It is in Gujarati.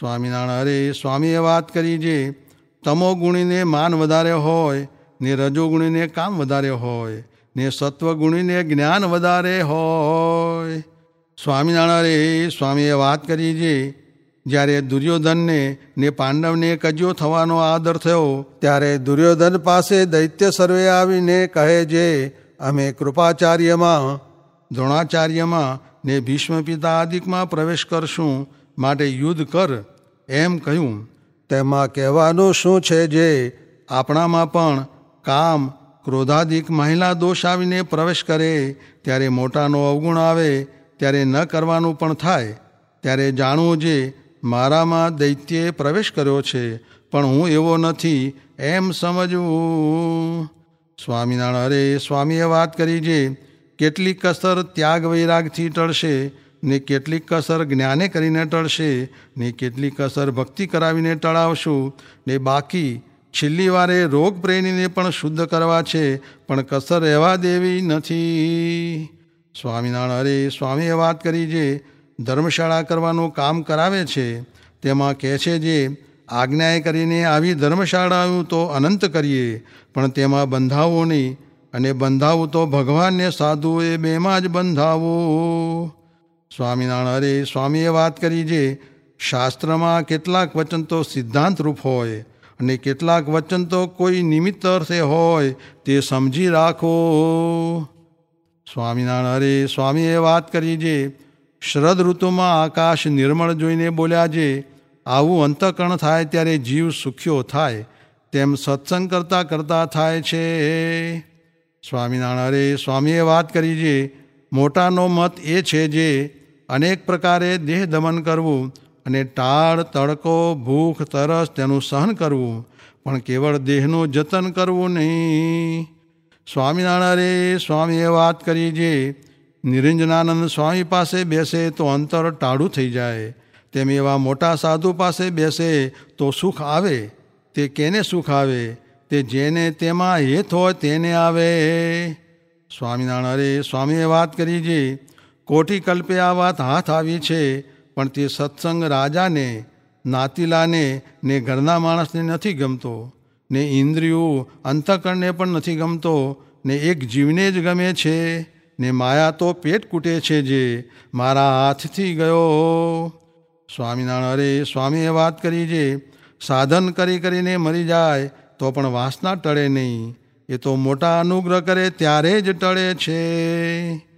સ્વામિનારાયણ, અરે સ્વામીએ વાત કરી જે, તમો ગુણીને માન વધારે હોય, ને રજોગુણીને કામ વધારે હોય, ને સત્વગુણીને જ્ઞાન વધારે હોય. સ્વામિનારાયણ, અરે સ્વામીએ વાત કરી જે, જ્યારે દુર્યોધનને ને પાંડવને કજ્યો થવાનો આદર થયો, ત્યારે દુર્યોધન પાસે દૈત્ય સર્વે આવીને કહે જે, અમે કૃપાચાર્યમાં, દ્રોણાચાર્યમાં ને ભીષ્મ પિતા આદિકમાં પ્રવેશ કરશું માટે યુદ્ધ કર એમ કહ્યું. તેમાં કહેવાનું શું છે જે આપણામાં પણ કામ ક્રોધાદિક મહિલા દોષ આવીને પ્રવેશ કરે, ત્યારે મોટાનો અવગુણ આવે, ત્યારે ન કરવાનું પણ થાય. ત્યારે જાણવું જે મારામાં દૈત્યે પ્રવેશ કર્યો છે, પણ હું એવો નથી એમ સમજવું. સ્વામિનારાયણ, અરે સ્વામીએ વાત કરી જે કેટલી કસર ત્યાગ વૈરાગથી ટળશે ને કેટલીક કસર જ્ઞાને કરીને ટળશે, ને કેટલીક કસર ભક્તિ કરાવીને ટળાવશું, ને બાકી છેલ્લી વારે રોગ પ્રેમીને પણ શુદ્ધ કરવા છે, પણ કસર રહેવા દેવી નથી. સ્વામિનારાયણ, અરે સ્વામીએ વાત કરી જે ધર્મશાળા કરવાનું કામ કરાવે છે, તેમાં કહે છે જે, આજ્ઞાએ કરીને આવી ધર્મશાળાઓ તો અનંત કરીએ, પણ તેમાં બંધાવો નહીં, અને બંધાવું તો ભગવાનને સાધુ એ બેમાં જ બંધાવું. સ્વામિનારાયણ, અરે સ્વામીએ વાત કરી જે શાસ્ત્રમાં કેટલાક વચન તો સિદ્ધાંત રૂપ હોય અને કેટલાક વચન તો કોઈ નિમિત્ત અર્થે હોય, તે સમજી રાખો. સ્વામિનારાયણ, અરે સ્વામીએ વાત કરી જે શરદ ઋતુમાં આકાશ નિર્મળ જોઈને બોલ્યા જે, આવું અંતકરણ થાય ત્યારે જીવ સુખ્યો થાય, તેમ સત્સંગ કરતાં કરતાં થાય છે. સ્વામિનારાયણ, અરે સ્વામીએ વાત કરી જે, મોટાનો મત એ છે જે અનેક પ્રકારે દેહ દમન કરવું અને ટાળ, તડકો, ભૂખ, તરસ તેનું સહન કરવું, પણ કેવળ દેહનું જતન કરવું નહીં. સ્વામિનારાયણ સ્વામીએ વાત કરી જે નિરંજનાનંદ સ્વામી પાસે બેસે તો અંતર ટાળું થઈ જાય. તેમ એવા મોટા સાધુ પાસે બેસે તો સુખ આવે. તે કેને સુખ આવે? તે જેને તેમાં હેત હોય તેને આવે. સ્વામિનારાયણ સ્વામીએ વાત કરી જે કોટી કલ્પે વાત હાથ આવી છે, પણ તે સત્સંગ રાજાને, નાતીલાને ને ઘરના માણસને નથી ગમતો, ને ઇન્દ્રિયો અંતકરણને પણ નથી ગમતો, ને એક જીવને જ ગમે છે, ને માયા તો પેટ કૂટે છે જે મારા હાથથી ગયો. સ્વામિનારાયણ, અરે સ્વામીએ વાત કરી જે, સાધન કરી કરીને મરી જાય, તો પણ વાસના ટળે નહીં, એ તો મોટા અનુગ્રહ કરે ત્યારે જ ટળે છે.